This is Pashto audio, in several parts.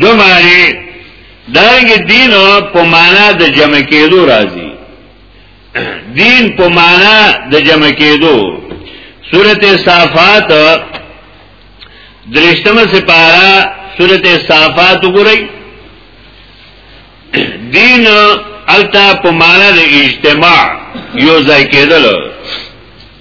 دو معنی دارنګ دین په معنا د جمع کېدو راځي دین په معنا د جمع کېدو سورته صافات درشتمه سپارا سورته صافات وګورئ دین التا په معنا د اجتماع یو ځای کېدل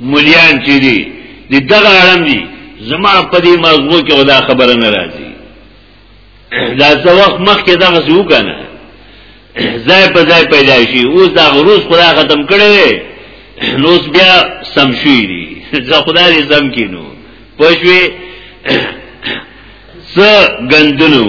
مليان چې دي د دغه اړم دي زما په دې مغزو کې خدا خبره نه راځي دا څو وخت مخکې دغه څه وکنه ځای په ځای پیدا شي اوس دا غروز خدا ختم کړي نو اوس بیا سم شي دي زه خدا دې سم کینو پښوی څه غندنو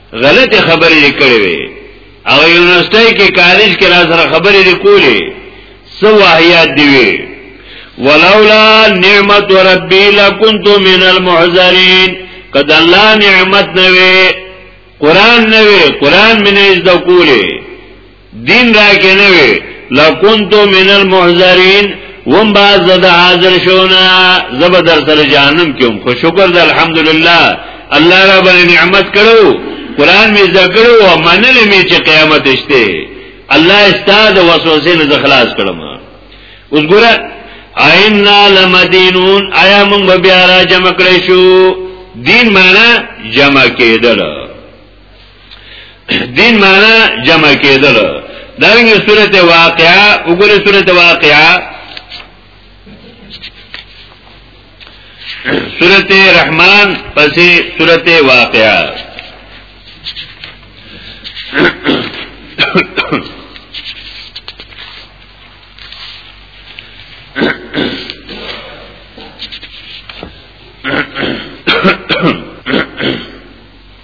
غلطه خبرې لیکلې وي او یونیورسيټي کې کالج کې را سره خبرې لیکولې سو واحیات دی وی ولولا نعمت ربی لکنت من المحذرین قد الله نعمت نوې قران نوې قران مې نه زده کولې دین را کې نه وي لکنت من المحذرین وم باز د حاضر شونا زب در سره جهنم کوم خو شکر د الحمدلله الله رب نعمت کړو قران می ذکر او منل می چې قیامت شته الله استاد وسوسه نه خلاص کړم اوس ګوره اینا لمدینون آیا موږ بیا را جمع کړی شو دین معنا جمع کېدل دین معنا جمع کېدل دا څنګه سورته واقعا وګوره سورته واقعا سورته رحمان پسې سورته واقعا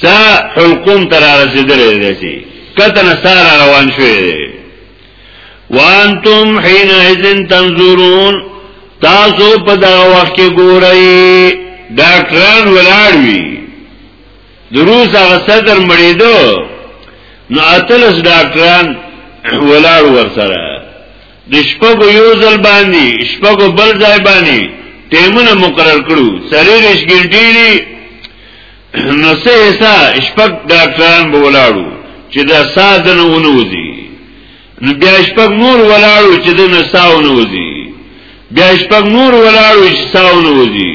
سا حلقوم تر رسیدلې دی چې کته نه سارا روان شوې دی وانتم حين اذن تنظرون تاسو په دا وخت کې ګورئ ډاکټران ولاړ وي دروس هغه صدر مړیدو نو اتلس ډاکټران ولاړ ورسره د شپږو یو ځل باندې شپږو بل ځای باندې ټیمونه مقرر کړو سریش ګنټی دی نو سه حصہ شپږ ډاکټران به ولاړو چې دا سادنه ونوځي نو بیا شپږ نور ولاړو چې د نساونه وځي بیا شپږ نور ولاړو چې ساونه وځي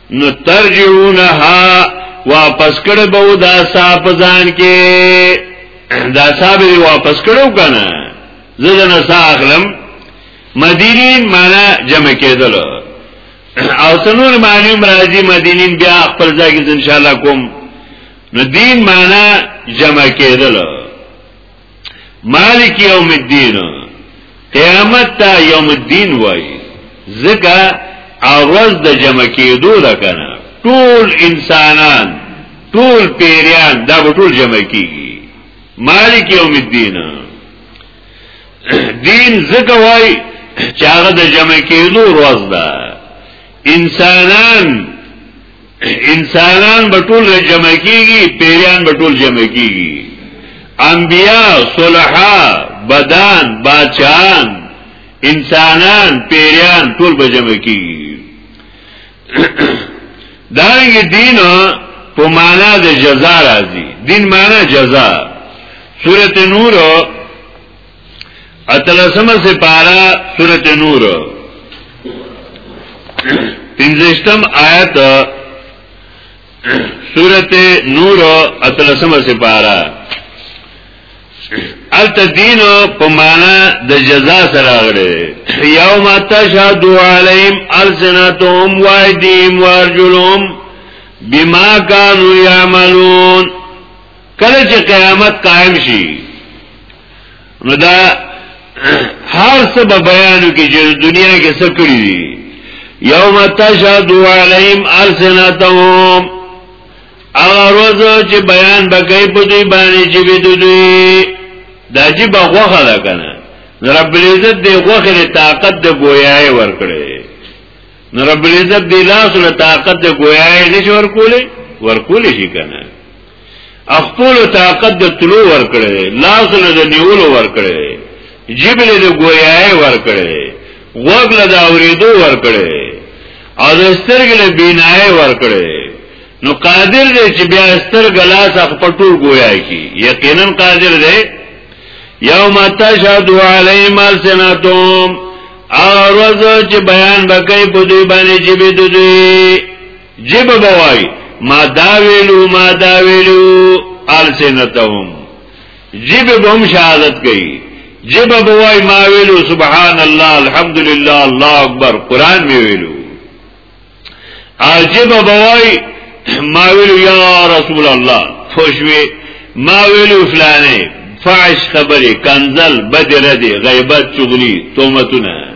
نو ترجعونها واپس کړه به دا صاحب ځان کې دا صاحب واپس کړو کنه زه نه ساخلم مدینین معنا جمع کېدل او تنور معنی راځي مدینین بیا خپل ځای کې ان شاء الله کوم نو دین معنا جمع کېدل مالک یوم الدین قیامت تا یوم الدین وای زکا اروز د جمع کېدو ده کنه ټول انسانان ټول پیریان دا ټول جمع کیږي مالک یوم الدین دین زکا وای چې هغه د جمع کېدو روز ده انسانان انسانان به ټول جمع کیږي پیریان به ټول جمع کیږي انبیا صلحا بدان باچان انسانان پیریان ټول به جمع کیږي دانګ دین په معنا د جزا راځي دین معنا جزا سورته نور اتلسمه سپارا سورت نور پنزشتم آیت سورت نور اتلسمه سپارا الت دین په معنا د جزا سره غره یوم تشهد علیهم السنتهم وایدیم وارجلهم بما كانوا يعملون کله چې قیامت قائم شي نو دا هر څه به بیانو کې چې دنیا کې څه کړی دي یوم تشهدو علیهم السنتهم هغه روز چې بیان بکای په دوی باندې چې به دوی دا چې بغوخه ده کنه رب العزت دی غوخه له طاقت د گویای ورکړي رب العزت دی لاس له طاقت د گویای نشور کولی ورکولی شي کنه خپل طاقت د تلو ور کړی لاس نه د نیولو ور کړی جیب له د ګویای ور کړی غوږ له د اوریدو ور کړی او د سترګې له بینای ور کړی نو قادر دی چې بیا سترګې لاس خپل ټول ګویای کی یقینا قادر دی یوم تشهد علیهم السنتهم اروز چې بیان بکې په دوی باندې جیب دوی جب بوای ما دا ویلو ما دا ویلو السنتهم جب بهم شهادت کوي جب بوای ما ویلو سبحان الله الحمدلله الله اکبر قران می ویلو عجب بوای ما ویلو یا رسول الله خوشوي ما ویلو فلانه فعش خبره کنزل بدره دی غیبت چغلی تومتونه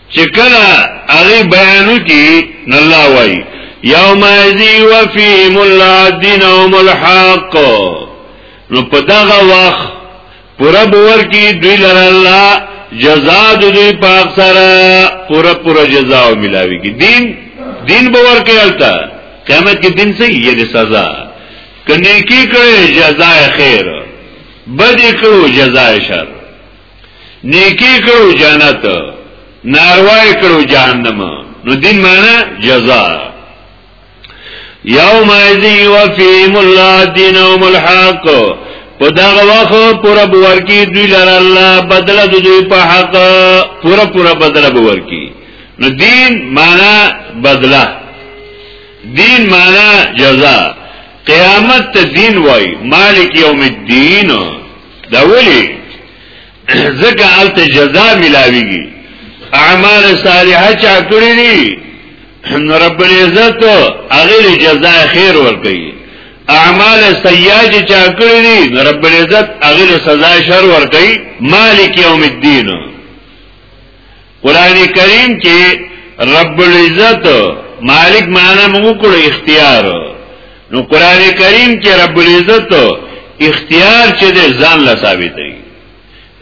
چې کله هغه بیان وکي نو الله وایي یوم یذی وفیهم الله دینهم الحق نو په دغه وخت پورا باور کی دوی لر الله جزاء دوی پاک سره پورا پورا جزاء ملاوي کی دین دین باور کې التا قیامت کې دین سي یې د سزا کني کی کړي جزاء خیر بدی کړو جزاء شر نیکی کړو جنت ناروای کړو جهنم نو دین معنی جزا یوم ایزی وفیم الله دینهم الحق په دا وخت پورا باور کی دوی لره الله بدله دوی په حق پورا پورا بدله باور کی نو دین معنا بدله دین معنا جزا قیامت ته دین وای مالک یوم الدین دا ولی ځکه الته جزا ملاویږي اعمال صالحه چا کړی دي نو رب العزت هغه جزا خیر ورکړي اعمال سیئه چې چا کړی دي نو رب العزت هغه سزا شر ورکړي مالک یوم الدین قران کریم کې رب العزت مالک معنا موږ کړو اختیار نو قران کریم کې رب العزت اختیار چې د ځان لا ثابت دی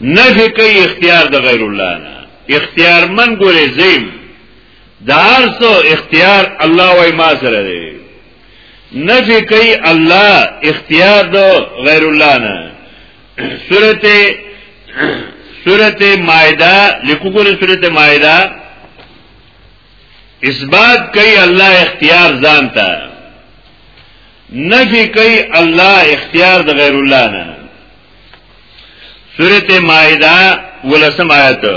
نه کوي اختیار د غیر الله نه اختیار من ګورې زیم دار سو اختیار الله وای ما سره دی نفی کوي الله اختیار د غیر الله نه سورت سورت مائدہ لکو گولی سورت مائدہ اس بات کئی اللہ اختیار زانتا نفی کئی اللہ اختیار دا غیر اللہ نا سورت مائدہ ولسم آیتو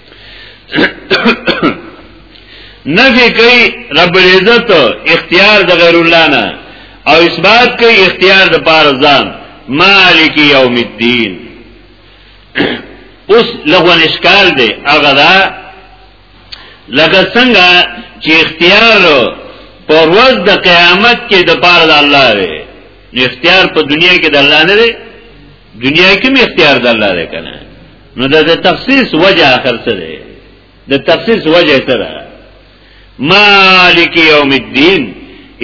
نفی کوي رب العزت اختیار د غیر الله نه او اثبات کوي اختیار د پار ځان مالک یوم الدین اوس لغون اشکال دی هغه دا لکه څنګه چې اختیار پر ورځ د قیامت کې د پاره د الله دی نو اختیار په دنیا کې د الله نه دی دنیا کې می اختیار د الله دی کنه نو د تخصیص وجه اخر څه دی د تخصیص وجه څه ده مالک یوم الدین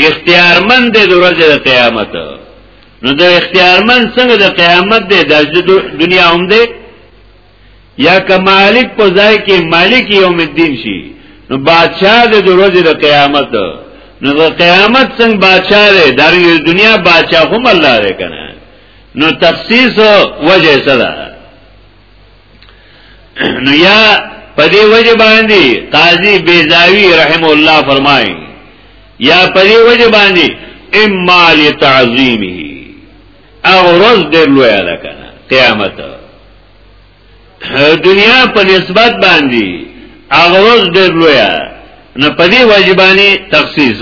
اختیارمند د ورځې د قیامت نو د اختیارمند څنګه د قیامت دی د دنیا هم دی یا که مالک په ځای کې مالک یوم الدین شي نو بادشاہ د ورځې د قیامت نو د قیامت څنګه بادشاہ دی د دنیا بادشاہ هم الله دی کنه نو تخصیص وجه صدا نو یا پدی وجه باندې قاضی بیزاوی رحم الله فرمای یا پدی وجه باندې اما لتعظیمه او روز ډیر لوی ده کنه قیامت دنیا په نسبت باندې هغه روز ډیر لوی نه پدی وجه باندې تخصیص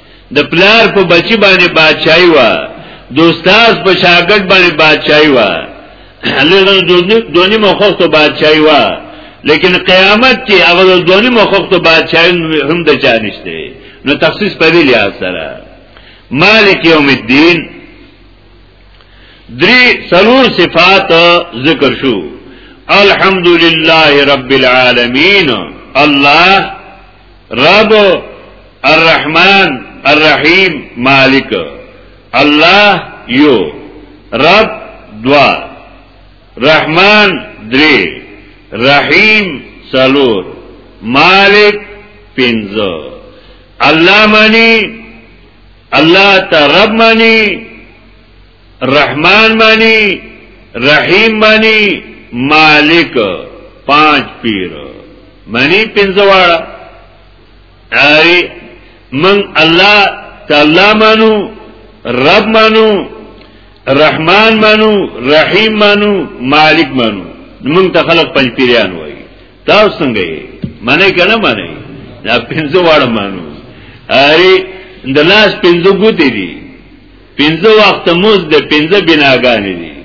د پلار په بچی باندې بادشاہي و د استاد په شاګرد باندې بادشاہي و هغه دونی مخوخ ته بادشاہي و لیکن قیامت کې هغه دونی مخوخ ته بادشاہي هم د چا نشته نو تخصیص په دې لحاظ سره مالک یوم الدین دری سرور صفات ذکر شو الحمدللہ رب العالمین الله رب الرحمن الرحیم مالک الله یو رب دوا رحمان درې رحیم سلور مالک پنځه الله معنی الله ته رب معنی رحمان معنی رحیم معنی مالک پانچ پیر معنی پنځواړه ای من الله تعالی مانو رب مانو رحمان مانو رحیم مانو مالک مانو من ته خلق پنځ پیران وای تاسو څنګه یې معنی کنه معنی دا پنځواړه مانو ای د لاس پنځو ګوتې دي پنځه وخت موز د پنځه بناګانې دي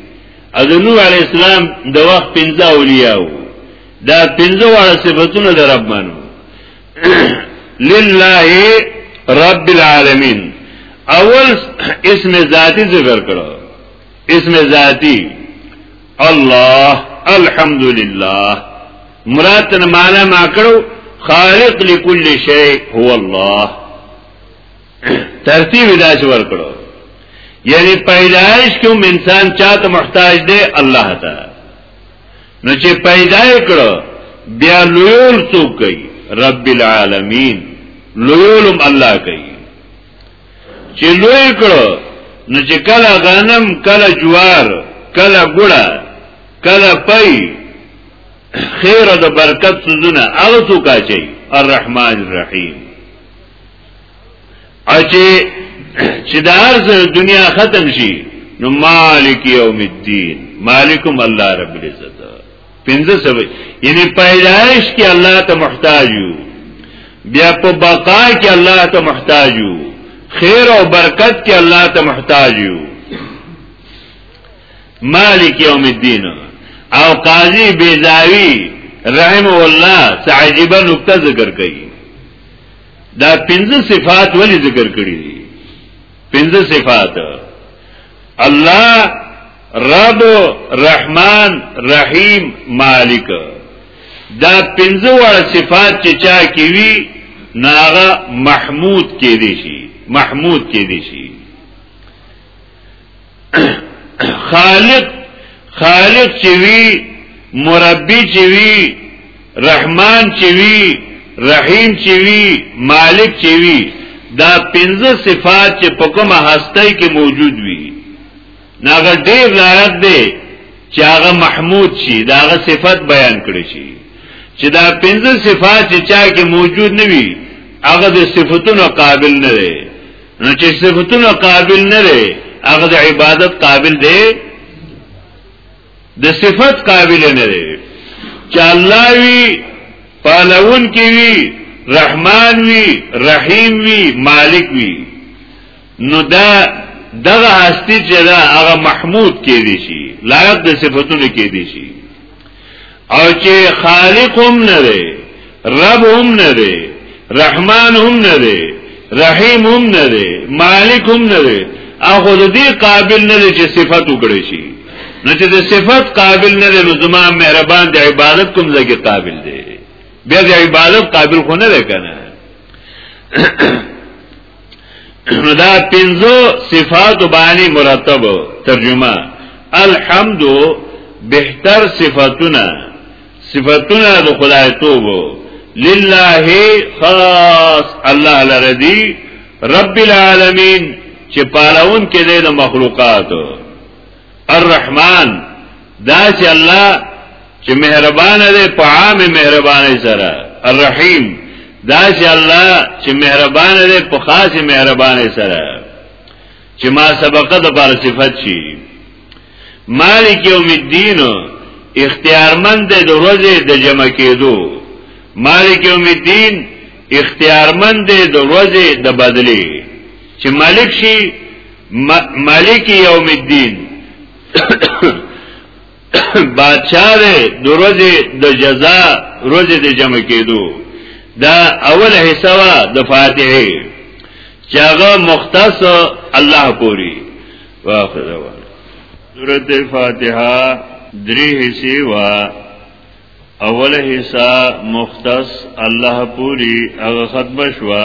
او د نوح علی السلام د وخت پنځه اولیاء دا پنځه واړه صفاتونه د رب منو لله رب العالمین اول اسم ذاتی ذکر کړو اسم ذاتی الله الحمدلله مراد معنا ما کړو خالق لكل شيء هو الله ترتیب داسې ورکړو یعنی پیدایش کوم انسان چاته محتاج دی الله ته نو چې پیدا کړو بیا لویول څوک کوي رب العالمین لویولم الله کوي چې لوی کړو نو چې کله غنم کله جوار کله ګړه کله پي خیر د برکت سوزونه هغه څوک اچي الرحمن الرحیم اچې چې د ارز دنیا ختم شي نو مالک یوم الدین مالکم الله رب العزت پنځه سوي یعنی پیدائش کې الله ته محتاج یو بیا په بقا کې الله ته محتاج یو خیر او برکت کې الله ته محتاج یو مالک یوم الدین او قاضی بیزاوی رحم الله تعجبا نقطه ذکر کړي دا پنځه صفات ولی ذکر کړی دي پنځه صفات الله رب رحمان رحیم مالک دا پنځه وړه صفات چې چا کې وي ناغه محمود کې دي شي محمود کې دي شي خالق خالق چې وی مربي چې وی رحمان چې وی رحیم چې وی مالک چې وی دا پنځه صفات چې په کومه هستۍ کې موجود وي ناغه ډیر لایق دی چې هغه محمود شي دا هغه صفت بیان کړی شي چې دا پنځه صفات چې چا کې موجود نه وي هغه د صفاتونو قابل نه دی نو چې صفتونه قابل نه لري هغه د عبادت قابل دی د صفت قابل نه دی چې الله وی پالون کی وی رحمان وی رحیم وی مالک وی نو دا دغه هستی چې دا هغه محمود کې دي شي لایق د صفاتونو کې دي شي او چې خالق هم نه دی رب هم نه دی رحمان هم نه دی رحیم هم نه دی مالک هم نه دی اخو د دې قابل نه دی چې صفت وکړي شي نو چې د صفت قابل نه دی نو زما مهربان د عبادت کوم ځای کې قابل دی بیا د عبادت قابل خو نه دی کنه دا پنځو صفات باندې مرتب ترجمه الحمد بهتر صفاتونه صفاتونه د خدای توب لله خاص الله لردی رب العالمین چې پالون کې د مخلوقاتو الرحمن دا چې الله چې مهربان دی په عام مهرباني سره الرحیم دا چې الله چې مهربان دی په خاص مهرباني سره چې ما سبقه د بار صفت شي مالک یوم الدین اختیارمند د ورځې د جمع کېدو مالک یوم الدین اختیارمند د ورځې د بدلی چې مالک شي مالک یوم الدین بادشاہ دے دو روز د جزا روز د جمع کېدو دا اول حصہ وا د فاتحه چاغه مختص الله پوری واخر سورۃ الفاتحه درې حصے وا اول حصہ مختص الله پوری هغه ختم شوه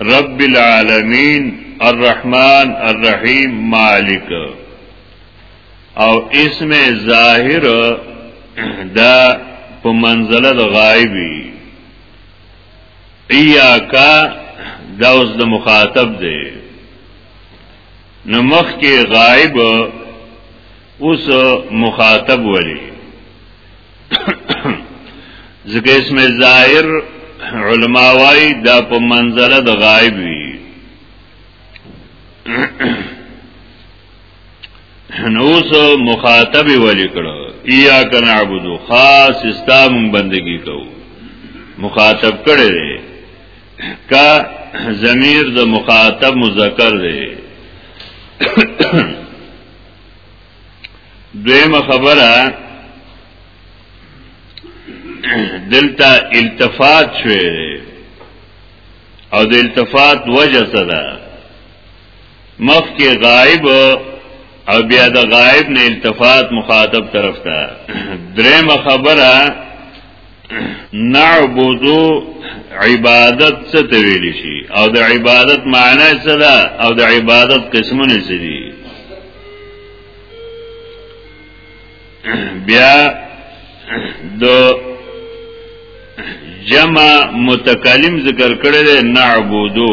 رب العالمین الرحمن الرحیم مالک او اسم ظاهر دا په منزله د غایبی ایاکا دا اوس د مخاطب دی نو مخ کې غایب اوس مخاطب ولی ځکه اسم ظاهر علما وايي دا په منزله د غایب وي نو سو مخاطب ولی کړو ایا کنا عبدو خاص استام بندگی کو مخاطب کړي دي کا ضمیر د مخاطب مذکر دی دویمه خبره دلته التفات شوی او د التفات وجه څه ده مخ کې غائب او بیا د غائب نه التفات مخاطب طرف ته درېمه خبره نعبدو عبادت څه ته ویل شي او د عبادت معنی څه ده او د عبادت قسمونه څه دي بیا د جمع متکلم ذکر کړی دی نعبدو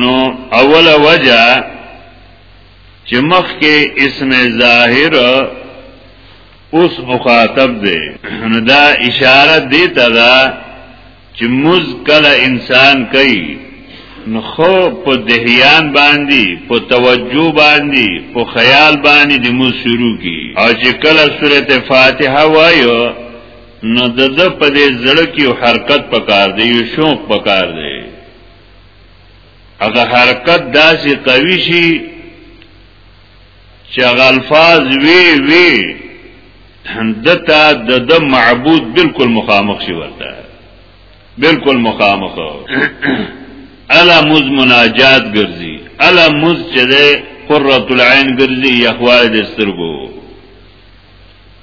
نو اول وجه چې مخ کې اسم ظاهر اوس مخاطب دی نو دا اشاره دی ته دا چې مز کله انسان کوي نو خو په دهیان باندې په توجه باندې په خیال باندې د مو شروع کی او چې کله سورته فاتحه وایو نو د د په دې زړه کې یو حرکت پکار دی یو شوق پکار دی هغه حرکت داسې قوي شي چې هغه الفاظ وی وی دتا د د معبود بالکل مخامخ شي ورته بالکل مخامخ الا مز مناجات ګرځي الا مز چې ده قرۃ العين ګرځي یخوال د سترګو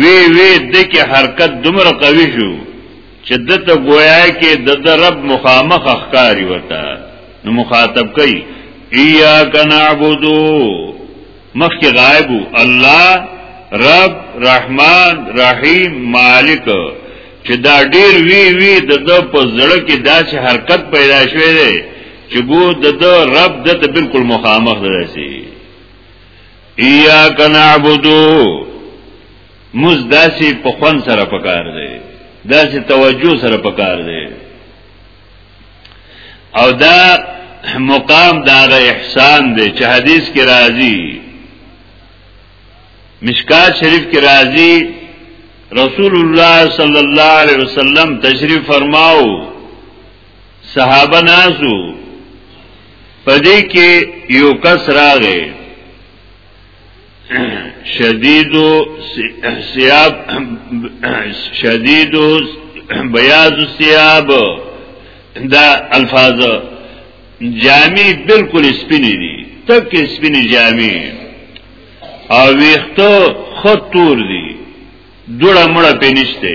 وی وی دکی حرکت دمر قوی شو چې دته گویا کې د رب مخامخ اخکاری وتا نو مخاطب کوي ایاک نعبدو مخکې غایب الله رب رحمان رحیم مالک چې دا ډیر وی وی د د په زړه کې داسې حرکت پیدا شوی دی چې ګو د د رب د ته بالکل مخامخ دی ایاک نعبدو موز داسې په خون سره پکار دی داسې توجه سره پکار دی او دا مقام دا احسان دی چې حدیث کې راځي مشکات شریف کې راځي رسول الله صلی الله علیه وسلم تشریف فرماو صحابه نازو پدې کې یو کس راغې شدیدو سیاب شدیدو بیاض سیاب دا الفاظ جامی بالکل سپینی دی تک سپینی جامی او ویختو خود تور دی دوڑا مڑا پینشتے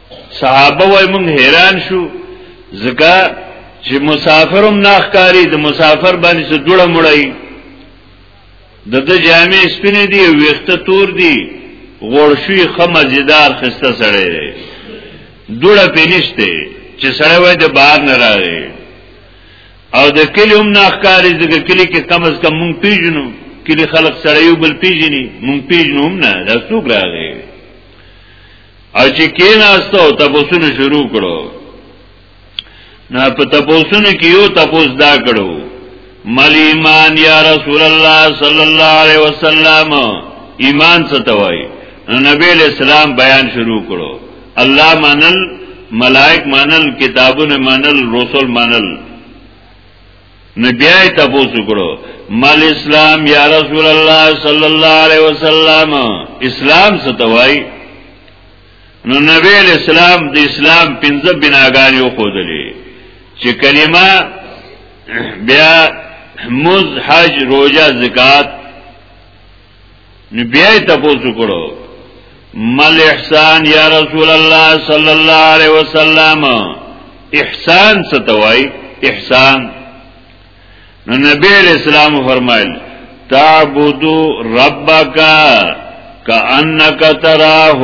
صحابه وای مونږ حیران شو ځکه چې مسافرم ناخکاری د مسافر باندې څه جوړه مړای د د جامع سپینې دی ویخته تور دی غړشوی خمه جدار خسته سړی دی دوړه پینشته چې سړی وای د بار نه راغی او د کلی هم ناخکاری ځکه کلی کې کم از کم مونږ پیژنو کلی خلق سړیو بل پیژني مونږ پیژنو هم نه دا څوک راغی او چې کیناستو تپوسونه شروع کړو نه په تپوسونه کې یو تپوس دا کړو مل ایمان یا رسول الله صلی الله علیه وسلم ایمان څه ته وایي نبی اسلام بیان شروع کړو الله منل ملائک منل کتابونه منل رسول منل نو بیا یې تاسو کړو مال اسلام یا رسول الله صلی الله علیه وسلم اسلام څه توای نو نبی اسلام د اسلام پنځه بناګانی خودلې چې کلمه بیا مز حج روزه زکات نو بیا یې تاسو کړو مل احسان یا رسول الله صلی الله علیه وسلم احسان ستوای احسان نو نبی علیہ السلام فرمایل تعبدو ربک کأنک تراه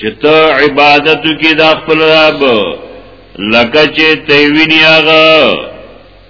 چې ته عبادت کې د خپل رب لکه چې ته ویني هغه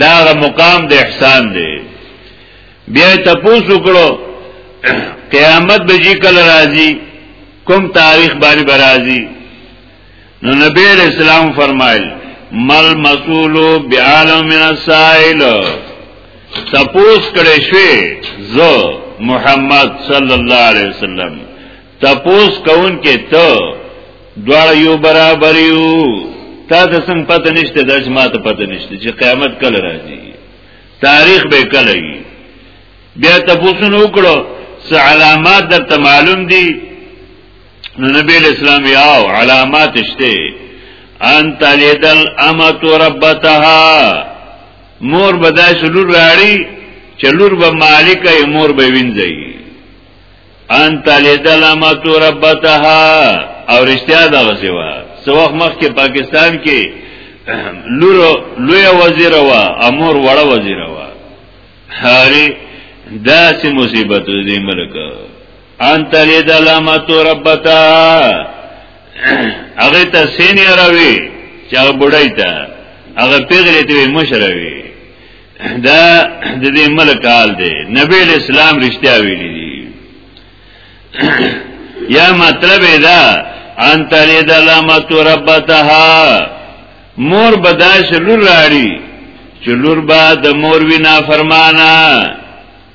دا هغه مقام د احسان دی بیا تاسو کړو قیامت به جی کله راځي کوم تاریخ باندې برازي نو نبی اسلام فرمایل مل مسئول بعالم من السائل تپوس کړي شوی زه محمد صلی الله علیه وسلم تپوس کون کې ته دواړه یو برابر یو تا ته څنګه پته نشته د جماعت پته نشته چې قیامت کله راځي تاریخ به کله وي بیا تاسو نو کړو څه علامات درته معلوم دي نو نبی اسلام یاو علامات شته ان تلیدل امت ربتها مور بدای شلور راړي چلور به مالک یې مور به وینځي ان تلید لامتو ربتها او رشتیا دا غسی وا سو وخت مخ کې پاکستان کې لور لوی وزیر وا امور وړه وزیر وا هاري دا سي مصیبت دې ملک ان تلید لامتو ربتها هغه ته سینې راوي چې هغه بډای ته هغه پیغلې ته مشروي دا د دې ملک حال دی نبی اسلام رښتیا ویلي دي یا مطلب دا ان تلی د علامت ربتها مور بداش لور راړي چې لور با د مور وینا فرمانا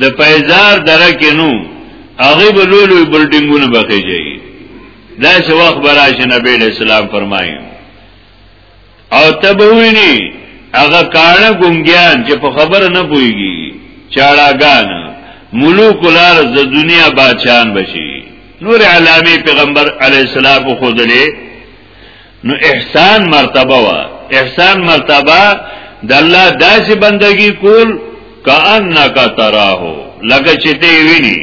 د پیزار دره کې نو هغه به لوی لوی بلډینګونه بخې جاي دا څه وخت براشه نبی اسلام فرمایي او تبوینی هغه کانه ګونګیان چې په خبره نه پويږي چاړاګان ملوک لار د دنیا بادشاہان بشي نور علامه پیغمبر علی السلام خو دلې نو احسان مرتبه وا احسان مرتبه د الله داسې بندگی کول کأنک تراه لکه چې ته ویني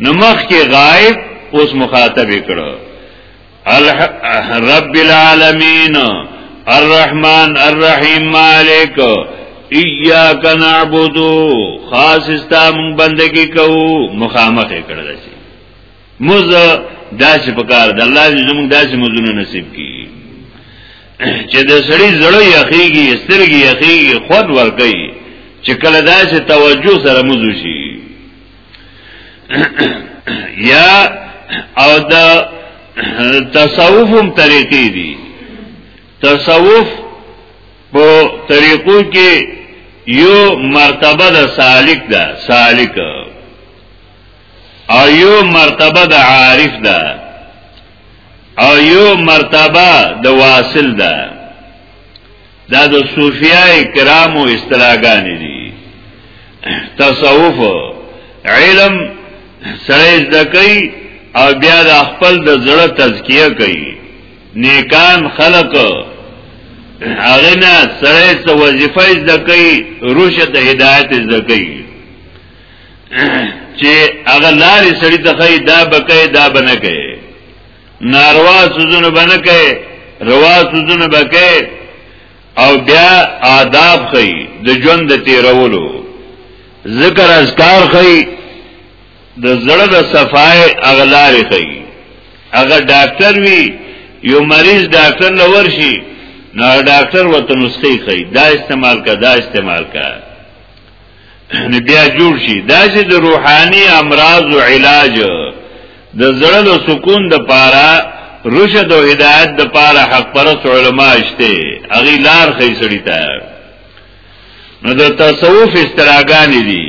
نو مخ کې غائب اوس مخاطب کړه رب العالمین الرحمن الرحیم مالک ایاک نعبدو خاص استا مونږ بندگی کوو مخامخ کړه دسی موز داسې پکار د الله دې زموږ داسې مزونه نصیب کړي چې د سړی زړه یخیږي سترګې یخیږي خود ورکي چې کله داسې توجه سره موزو شي یا او د تصوفم طریقې دي تصوف په طریقو کې یو مرتبه د سالک ده سالک او یو مرتبه د عارف ده او یو مرتبه د واصل ده دا د صوفیای کرامو اصطلاحګان دي تصوف علم سره زده کوي او بیا د خپل د زړه تزکیه کوي نیکان خلق هغه نه سره څه وظیفه زده کوي روشه ته هدایت زده کوي چې هغه لارې سړی ته خی دا بکې دا بنه کوي ناروا سوزونه بنه کوي روا سوزونه بکې او بیا آداب خی د ژوند د تیرولو ذکر اذکار خی د زړه د صفای اغلارې خی هغه ډاکټر وی یو مریض ډاکټر لور شي نو ډاکټر وته نسخې خی دا استعمال کا دا استعمال کا نو بیا جوړ شي دا چې د روحاني امراض او علاج د زړه د سکون د پاره رشد او هدایت د پاره حق پرست علما شته اغي لار خې سړی ته نو د تصوف استراګان دي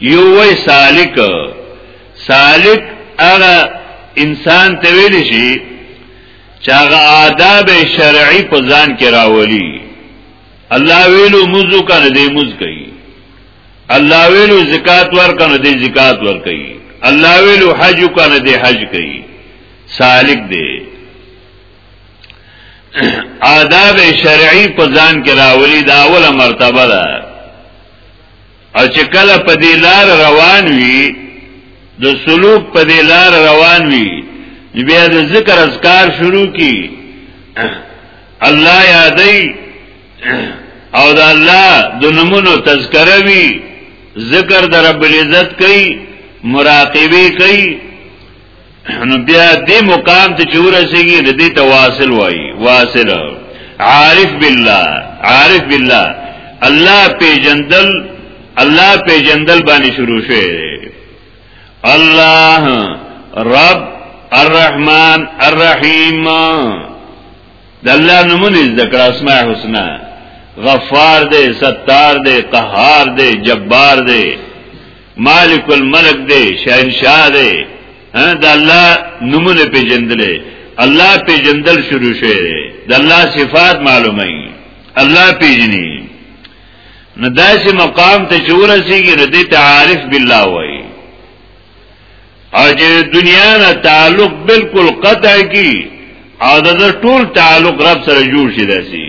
یو وای سالک سالک هغه انسان ته ویل شي چې هغه آداب شرعي په ځان کې راولي الله ویلو مزو کنه دې مز کوي الله ویلو زکات ور کنه دې زکات ور کوي الله ویلو حج کنه دې حج کوي سالک دې آداب شرعی په ځان کې راولي دا اوله مرتبه ده او چې کله په دې لار روان وي د سلوک په دې لار روان وي بیا د ذکر اذکار شروع کی الله یادای او د الله د نمونو تذکره وی ذکر د رب العزت کوي مراقبه کوي نو بیا دې مقام ته چورسیږي د دې تواصل وای واصل عارف بالله عارف بالله الله پیجندل الله پیجندل باندې شروع شوی الله رب الرحمن الرحیم د الله نمونه ذکر اسماء الحسنا غفار دے ستار دے قهار دے جبار دے مالک الملک دی شهنشاه دی دا الله نمونه پیجندلې الله پیجندل شروع شوی دی د الله صفات معلومه الله پیجنی نو داسې مقام ته چورسیږي نو دې تعارف بالله وایي او چې دنیا نه تعلق بالکل قطع کی او د ټول تعلق رب سره جوړ شي داسي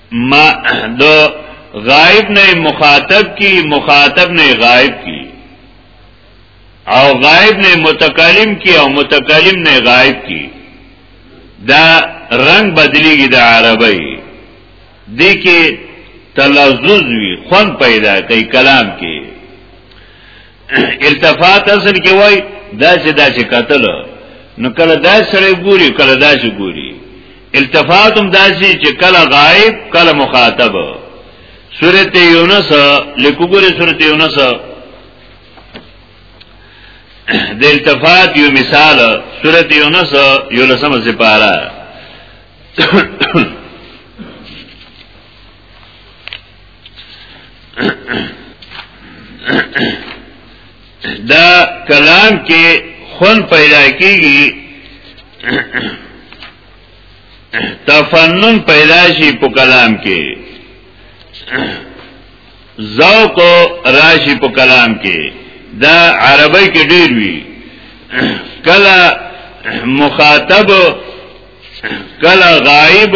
ما د غائب نه مخاطب کی مخاطب نه غائب کی او غائب نه متکلم کی او متکلم نه غائب کی دا رنگ بدلیږي د عربی دی کې تلذذ وی خون پیدا کوي کلام کې التفات اصل کې وای دا چې دا چې قتل نو کله دا سره ګوري کله دا چې ګوري التفات هم دا چې کله غائب کله مخاطب سورت یونس لکو ګوري سورت یونس د التفات یو مثال سورت یونس یو لسمه سپاره دا کلام کې خون پیدا کیږي تفنن پیدا شي په کلام کې ذوق راشي په کلام کې دا عربی کې ډیر وی کله مخاطب کله غائب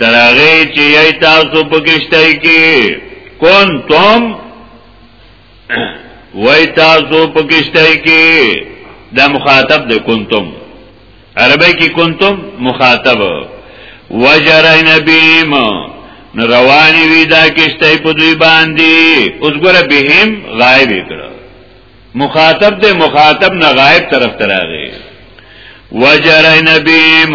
تراغی چی یای تاسو پکشتای کی کنتم وای تاسو پکشتای کی دا مخاطب دی کنتم عربی کی کنتم مخاطب وجرین بیم روانی وی دا کشتای په دوی باندې اوس ګره بهم غایب کړه مخاطب دې مخاطب نه غایب طرف تراغه وجرین بیم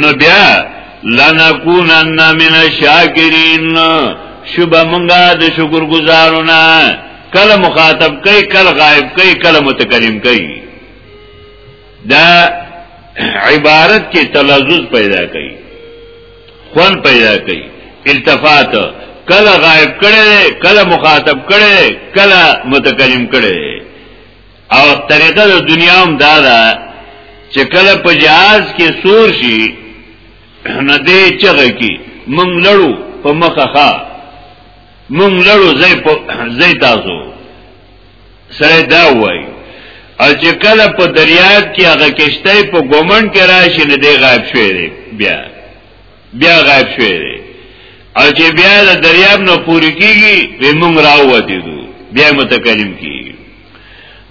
نو بیا لنکونن من الشاکرین شوب مونږه د شکر گزارونه کله مخاطب کوي کله غائب کوي کله متکلم کوي دا عبارت کې تلذذ پیدا کوي خون پیدا کوي التفات کله غائب کړي کله مخاطب کړي کله متکلم کړي او طریقه د دنیا هم دا ده چې کله په جهاز کې سور شي نه دې چغه کی مونږ لړو په مخه ښا مونږ لړو زې په زې تاسو سره دا وای او چې کله په دریاب کې هغه کشته په ګومن کې راشي نه دې غایب شوی بیا بیا غایب شوی دی او چې بیا د دریاب نه پوری کیږي به موږ راوتی دو بیا متکلم کیږي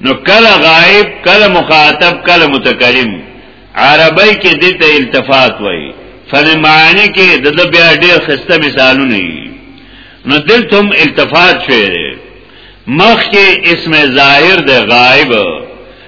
نو کله غایب کله مخاطب کله متکلم عربی کې دې ته التفات وایي فن معنی کې د بیا ډېر خسته مثالونه دي نو دلته هم التفات شوی مخ کې اسم ظاهر د غایب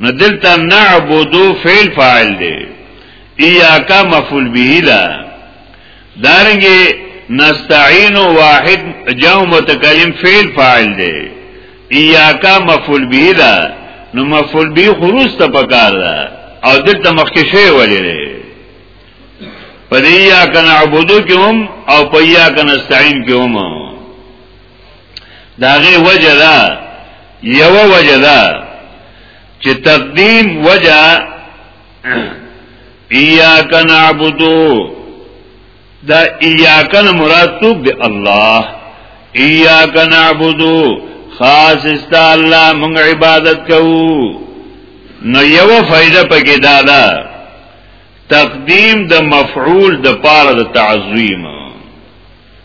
نو دلته نعبدو فعل فاعل دی ایاکا مفعول به دا دارنګه نستعين واحد جمع متکلم فعل فاعل دی ایاکا مفعول به دا نو مفعول به خروج ته پکار ده او دلته مخکې شی ولې دی پدې یا کنه عبادت کوم او پیا کنه استعين کوم دا غي وجه دا یو وجه دا چې تقدیم وجه ایاک نعبدو دا ایاک مراد څوک دی الله ایاک نعبدو خاص است الله موږ عبادت کوو نو یو فائدہ پکې دا ده تقدیم د مفعول د پاره د تعظیم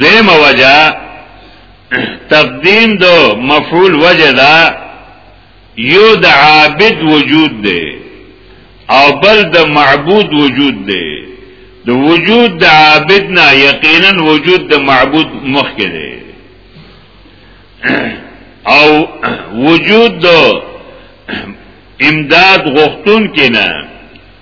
دویم وجه تقدیم دو مفعول وجه دا یو د عابد وجود دی او بل د معبود وجود دی د وجود د عابد نه یقینا وجود د معبود مخکې دی او وجود د امداد غختون کې نه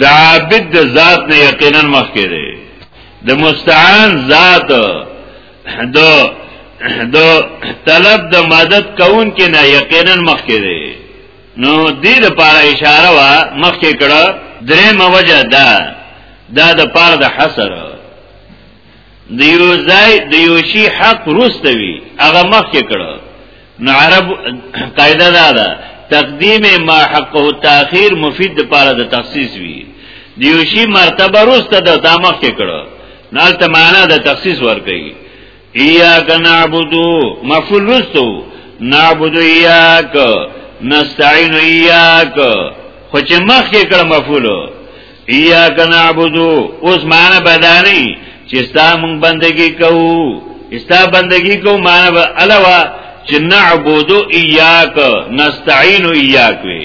د عابد د ذات نه یقینا مخکې دی د مستعان ذات د د طلب د مدد کون کې نه یقینا مخکې دی نو دې د پاره اشاره وا مخکې کړه درې موجه ده دا د پاره د حسره د یو ځای د یو شي حق روسته وي هغه مخکې کړو نو عرب قاعده دا ده تقدیم ما حقه تاخير مفید د پاره د تخصیص وي د یو شي مرتبه روسته ده دا مخکې کړو نو ته معنا د تخصیص ور کوي ایاک نعبدو مفعول روسته نعبدو ایاک نستعين ایاک خو چې مخکې کړه مفعول ایاک نعبدو اوس معنا بدانی چې ستا مونږ بندگی کوو ستا بندگی کوو معنا به علاوه چې نعبدو ایاک نستعين ایاک وی